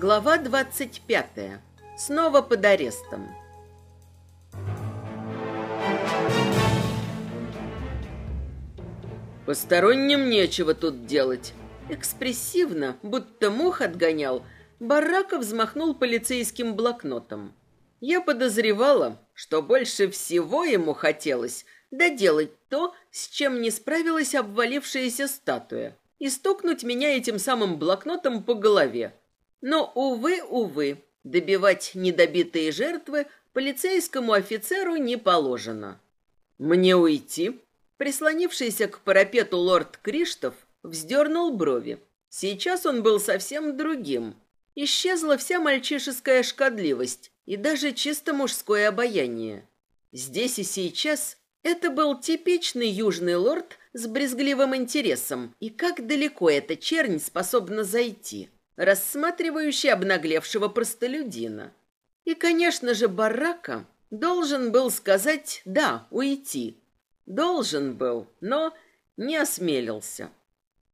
Глава 25. Снова под арестом. Посторонним нечего тут делать. Экспрессивно, будто мух отгонял, Бараков взмахнул полицейским блокнотом. Я подозревала, что больше всего ему хотелось доделать то, с чем не справилась обвалившаяся статуя, и стукнуть меня этим самым блокнотом по голове, но, увы, увы, добивать недобитые жертвы полицейскому офицеру не положено. «Мне уйти?» Прислонившийся к парапету лорд Криштоф вздернул брови. Сейчас он был совсем другим. Исчезла вся мальчишеская шкодливость и даже чисто мужское обаяние. Здесь и сейчас это был типичный южный лорд с брезгливым интересом, и как далеко эта чернь способна зайти – рассматривающий обнаглевшего простолюдина. И, конечно же, Барака должен был сказать «да, уйти». Должен был, но не осмелился.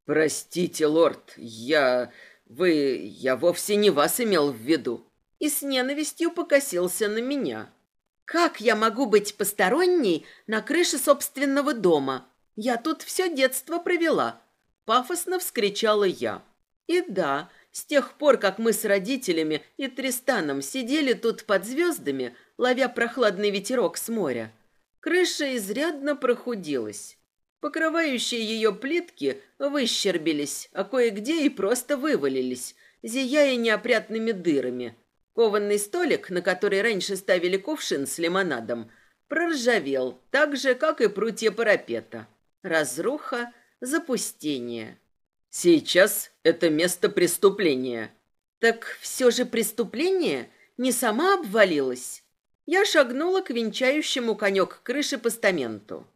«Простите, лорд, я... вы... я вовсе не вас имел в виду». И с ненавистью покосился на меня. «Как я могу быть посторонней на крыше собственного дома? Я тут все детство провела», — пафосно вскричала я. «И да, — с тех пор, как мы с родителями и Тристаном сидели тут под звездами, ловя прохладный ветерок с моря, крыша изрядно прохудилась. Покрывающие ее плитки выщербились, а кое-где и просто вывалились, зияя неопрятными дырами. Кованный столик, на который раньше ставили кувшин с лимонадом, проржавел, так же, как и прутья парапета. Разруха, запустение. Сейчас это место преступления. Так все же преступление не сама обвалилась. Я шагнула к венчающему конек крыши постаменту.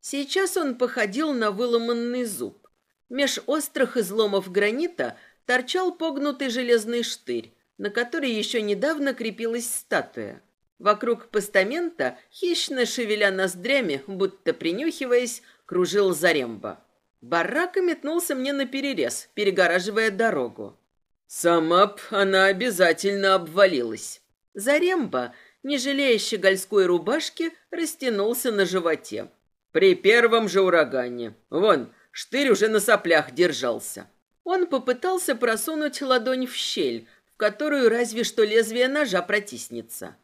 Сейчас он походил на выломанный зуб. Меж острых изломов гранита торчал погнутый железный штырь, на который еще недавно крепилась статуя. Вокруг постамента, хищно шевеля ноздрями, будто принюхиваясь, кружил Заремба. Барака метнулся мне на перерез, перегораживая дорогу. Сама б она обязательно обвалилась. Заремба, не жалея щегольской рубашки, растянулся на животе. При первом же урагане. Вон, штырь уже на соплях держался. Он попытался просунуть ладонь в щель, в которую разве что лезвие ножа протиснется.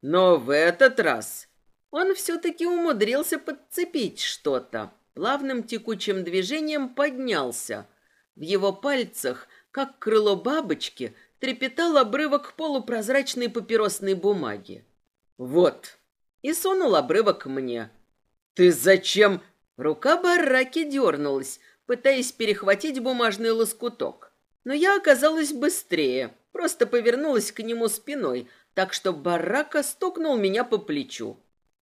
Но в этот раз он все-таки умудрился подцепить что-то плавным текучим движением поднялся. В его пальцах, как крыло бабочки, трепетал обрывок полупрозрачной папиросной бумаги. «Вот!» И сунул обрывок мне. «Ты зачем?» Рука бараки дернулась, пытаясь перехватить бумажный лоскуток. Но я оказалась быстрее, просто повернулась к нему спиной, так что барака стукнул меня по плечу.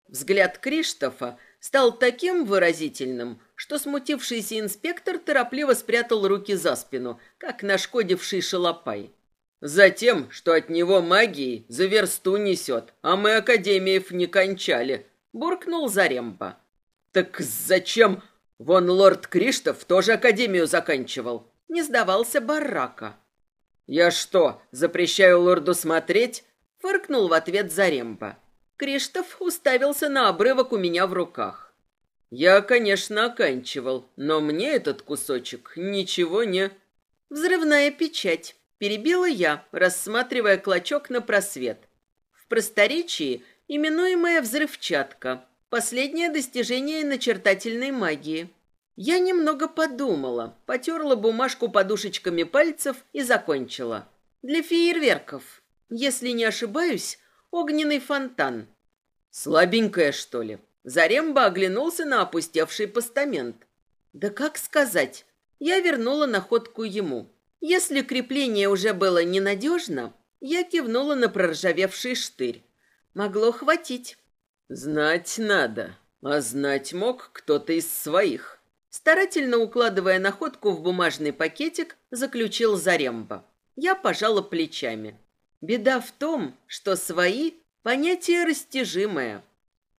Взгляд Криштофа – стал таким выразительным, что смутившийся инспектор торопливо спрятал руки за спину, как нашкодивший шалопай. Затем, что от него магии за версту несет, а мы академиев не кончали», — буркнул Заремба. «Так зачем?» «Вон лорд Криштоф тоже академию заканчивал». Не сдавался барака. «Я что, запрещаю лорду смотреть?» — фыркнул в ответ Заремба. Криштоф уставился на обрывок у меня в руках. Я, конечно, оканчивал, но мне этот кусочек ничего не... Взрывная печать. Перебила я, рассматривая клочок на просвет. В просторечии именуемая взрывчатка. Последнее достижение начертательной магии. Я немного подумала, потерла бумажку подушечками пальцев и закончила. Для фейерверков. Если не ошибаюсь, огненный фонтан. Слабенькая, что ли? Заремба оглянулся на опустевший постамент. Да как сказать? Я вернула находку ему. Если крепление уже было ненадежно, я кивнула на проржавевший штырь. Могло хватить. Знать надо. А знать мог кто-то из своих. Старательно укладывая находку в бумажный пакетик, заключил Заремба. Я пожала плечами. Беда в том, что свои Понятие растяжимое.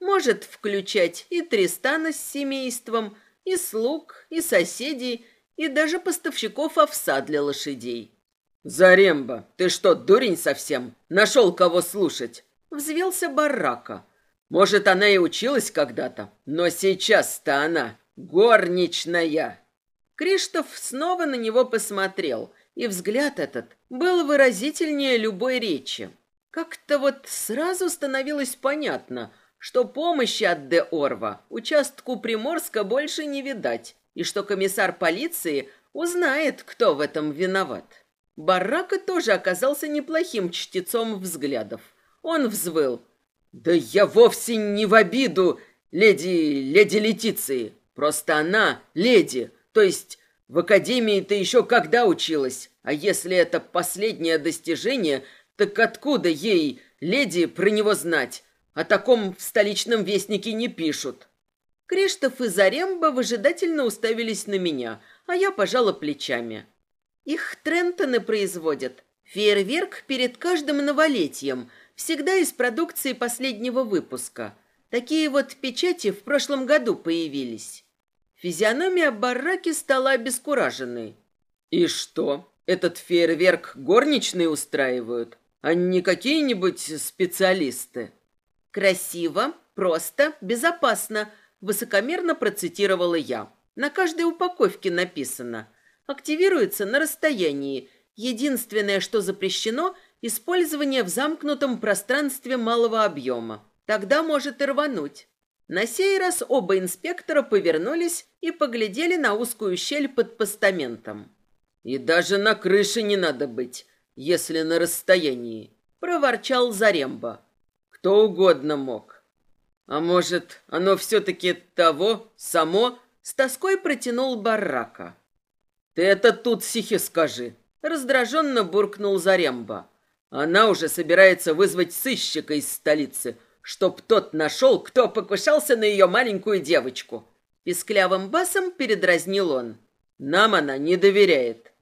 Может включать и Тристана с семейством, и слуг, и соседей, и даже поставщиков овса для лошадей. «Заремба, ты что, дурень совсем? Нашел кого слушать?» Взвелся барака. «Может, она и училась когда-то, но сейчас-то она горничная!» Криштоф снова на него посмотрел, и взгляд этот был выразительнее любой речи. Как-то вот сразу становилось понятно, что помощи от Де Орва участку Приморска больше не видать, и что комиссар полиции узнает, кто в этом виноват. Баррака тоже оказался неплохим чтецом взглядов. Он взвыл. «Да я вовсе не в обиду, леди... леди Летиции. Просто она леди, то есть в академии ты еще когда училась? А если это последнее достижение, так откуда ей, леди, про него знать? О а таком в столичном вестнике не пишут. Криштоф и Заремба выжидательно уставились на меня, а я пожала плечами. Их Трентоны производят. Фейерверк перед каждым новолетием, всегда из продукции последнего выпуска. Такие вот печати в прошлом году появились. Физиономия бараки стала обескураженной. «И что? Этот фейерверк горничные устраивают?» а не какие-нибудь специалисты. Красиво, просто, безопасно, высокомерно процитировала я. На каждой упаковке написано «Активируется на расстоянии. Единственное, что запрещено – использование в замкнутом пространстве малого объема. Тогда может и рвануть». На сей раз оба инспектора повернулись и поглядели на узкую щель под постаментом. «И даже на крыше не надо быть если на расстоянии», — проворчал Заремба. Кто угодно мог. А может, оно все-таки того, само, с тоской протянул барака. «Ты это тут сихи скажи», — раздраженно буркнул Заремба. «Она уже собирается вызвать сыщика из столицы, чтоб тот нашел, кто покушался на ее маленькую девочку». Писклявым басом передразнил он. «Нам она не доверяет».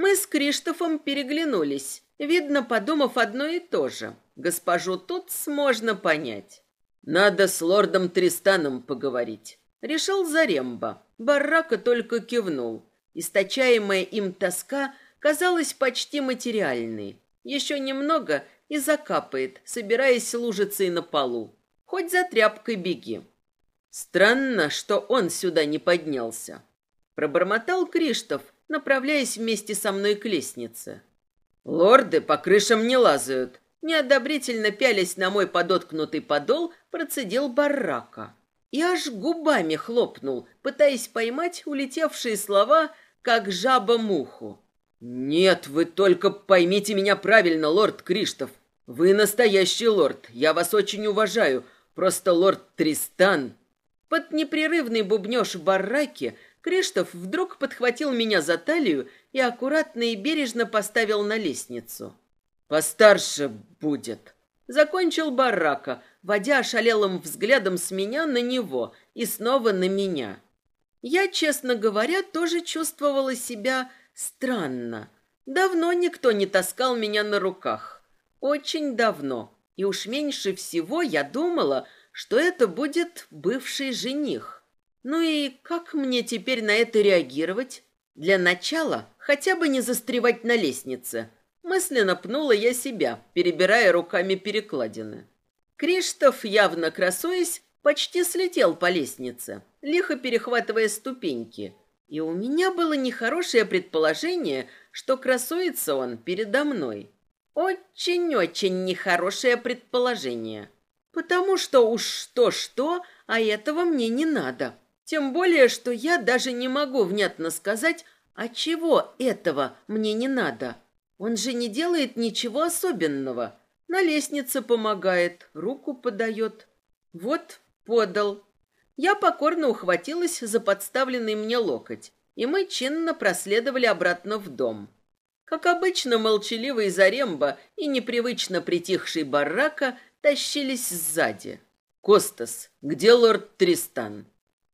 Мы с Криштофом переглянулись, видно, подумав одно и то же. Госпожу тут можно понять. «Надо с лордом Тристаном поговорить», — решил Заремба. Баррака только кивнул. Источаемая им тоска казалась почти материальной. Еще немного и закапает, собираясь лужицей на полу. Хоть за тряпкой беги. Странно, что он сюда не поднялся. Пробормотал Криштоф, направляясь вместе со мной к лестнице. Лорды по крышам не лазают. Неодобрительно пялись на мой подоткнутый подол, процедил барака. И аж губами хлопнул, пытаясь поймать улетевшие слова, как жаба муху. «Нет, вы только поймите меня правильно, лорд Криштов. Вы настоящий лорд, я вас очень уважаю. Просто лорд Тристан...» Под непрерывный бубнёш в бараке. – Криштоф вдруг подхватил меня за талию и аккуратно и бережно поставил на лестницу. «Постарше будет», — закончил барака, водя ошалелым взглядом с меня на него и снова на меня. Я, честно говоря, тоже чувствовала себя странно. Давно никто не таскал меня на руках. Очень давно. И уж меньше всего я думала, что это будет бывший жених. Ну и как мне теперь на это реагировать? Для начала хотя бы не застревать на лестнице. Мысленно пнула я себя, перебирая руками перекладины. Криштоф, явно красуясь, почти слетел по лестнице, лихо перехватывая ступеньки. И у меня было нехорошее предположение, что красуется он передо мной. Очень-очень нехорошее предположение. Потому что уж то что, а этого мне не надо. Тем более, что я даже не могу внятно сказать, от чего этого мне не надо. Он же не делает ничего особенного. На лестнице помогает, руку подает. Вот, подал. Я покорно ухватилась за подставленный мне локоть, и мы чинно проследовали обратно в дом. Как обычно, молчаливый Заремба и непривычно притихший баррака тащились сзади. «Костас, где лорд Тристан?»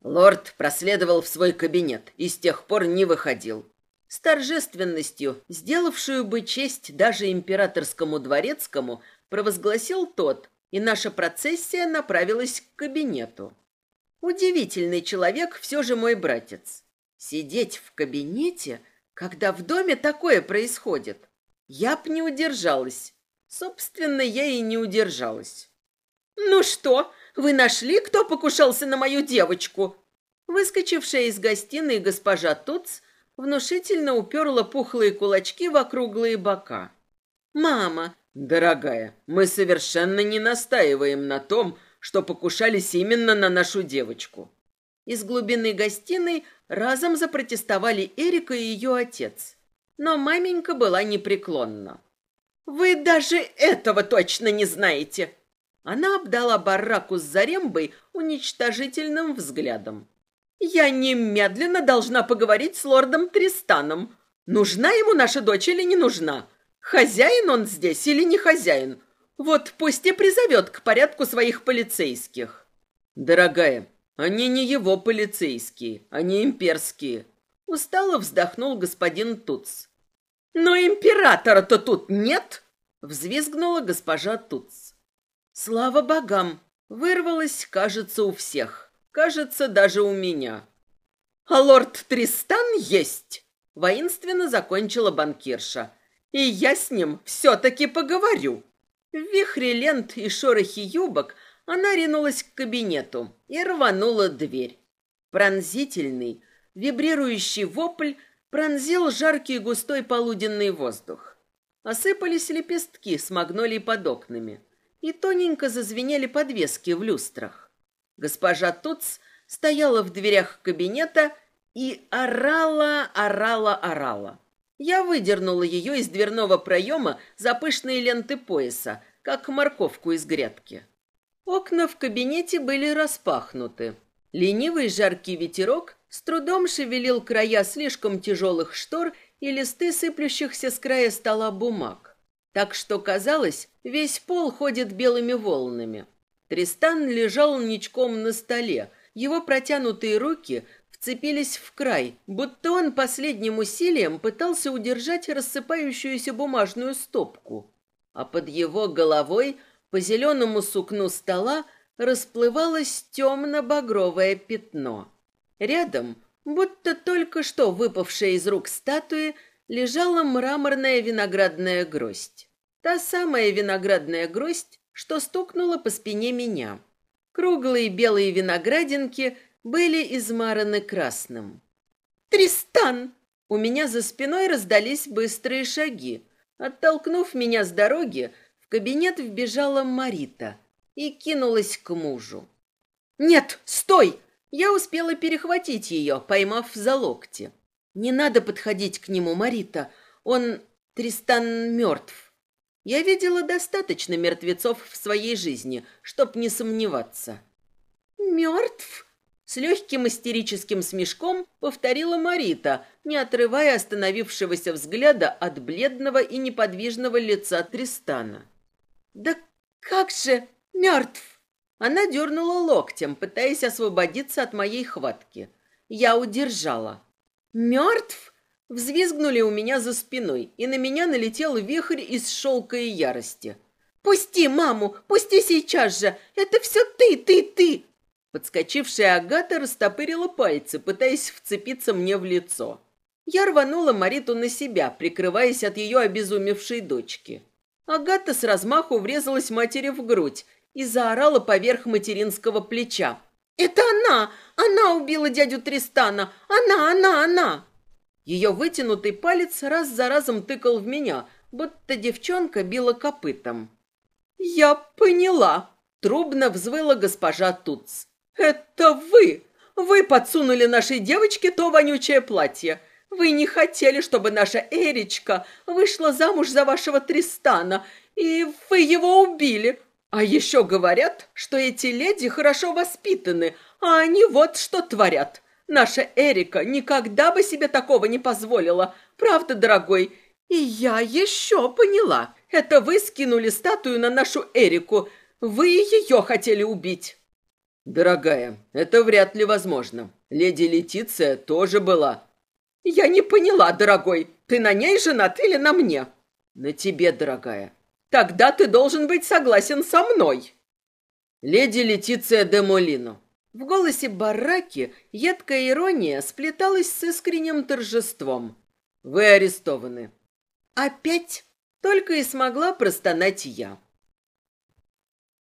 Лорд проследовал в свой кабинет и с тех пор не выходил. С торжественностью, сделавшую бы честь даже императорскому дворецкому, провозгласил тот, и наша процессия направилась к кабинету. Удивительный человек все же мой братец. Сидеть в кабинете, когда в доме такое происходит. Я б не удержалась. Собственно, я и не удержалась. «Ну что, вы нашли, кто покушался на мою девочку?» Выскочившая из гостиной госпожа Туц внушительно уперла пухлые кулачки в округлые бока. «Мама!» «Дорогая, мы совершенно не настаиваем на том, что покушались именно на нашу девочку». Из глубины гостиной разом запротестовали Эрика и ее отец. Но маменька была непреклонна. «Вы даже этого точно не знаете!» Она обдала бараку с зарембой уничтожительным взглядом. «Я немедленно должна поговорить с лордом Тристаном. Нужна ему наша дочь или не нужна? Хозяин он здесь или не хозяин? Вот пусть и призовет к порядку своих полицейских». «Дорогая, они не его полицейские, они имперские», — устало вздохнул господин Туц. «Но императора-то тут нет!» — взвизгнула госпожа Туц. Слава богам! Вырвалось, кажется, у всех. Кажется, даже у меня. А лорд Тристан есть! Воинственно закончила банкирша. И я с ним все-таки поговорю. В вихре лент и шорохи юбок она ринулась к кабинету и рванула дверь. Пронзительный, вибрирующий вопль пронзил жаркий густой полуденный воздух. Осыпались лепестки с магнолий под окнами – и тоненько зазвенели подвески в люстрах. Госпожа Туц стояла в дверях кабинета и орала, орала, орала. Я выдернула ее из дверного проема за пышные ленты пояса, как морковку из грядки. Окна в кабинете были распахнуты. Ленивый жаркий ветерок с трудом шевелил края слишком тяжелых штор и листы сыплющихся с края стола бумаг так что, казалось, весь пол ходит белыми волнами. Тристан лежал ничком на столе, его протянутые руки вцепились в край, будто он последним усилием пытался удержать рассыпающуюся бумажную стопку. А под его головой по зеленому сукну стола расплывалось темно-багровое пятно. Рядом, будто только что выпавшая из рук статуи, лежала мраморная виноградная гроздь. Та самая виноградная гроздь, что стукнула по спине меня. Круглые белые виноградинки были измараны красным. «Тристан!» У меня за спиной раздались быстрые шаги. Оттолкнув меня с дороги, в кабинет вбежала Марита и кинулась к мужу. «Нет, стой!» Я успела перехватить ее, поймав за локти. Не надо подходить к нему, Марита. Он Тристан мертв. Я видела достаточно мертвецов в своей жизни, чтоб не сомневаться. Мертв? С легким истерическим смешком повторила Марита, не отрывая остановившегося взгляда от бледного и неподвижного лица Тристана. «Да как же мертв?» Она дернула локтем, пытаясь освободиться от моей хватки. Я удержала. «Мертв?» Взвизгнули у меня за спиной, и на меня налетел вихрь из шелка и ярости. «Пусти маму! Пусти сейчас же! Это все ты, ты, ты!» Подскочившая Агата растопырила пальцы, пытаясь вцепиться мне в лицо. Я рванула Мариту на себя, прикрываясь от ее обезумевшей дочки. Агата с размаху врезалась матери в грудь и заорала поверх материнского плеча. «Это она! Она убила дядю Тристана! Она, она, она!» Ее вытянутый палец раз за разом тыкал в меня, будто девчонка била копытом. «Я поняла!» — трубно взвыла госпожа Туц. «Это вы! Вы подсунули нашей девочке то вонючее платье! Вы не хотели, чтобы наша Эричка вышла замуж за вашего Тристана, и вы его убили! А еще говорят, что эти леди хорошо воспитаны, а они вот что творят. Наша Эрика никогда бы себе такого не позволила. Правда, дорогой? И я еще поняла. Это вы скинули статую на нашу Эрику. Вы ее хотели убить. Дорогая, это вряд ли возможно. Леди Летиция тоже была. Я не поняла, дорогой. Ты на ней женат или на мне? На тебе, дорогая. Тогда ты должен быть согласен со мной. Леди Летиция де Молино. В голосе бараки едкая ирония сплеталась с искренним торжеством. Вы арестованы. Опять только и смогла простонать я.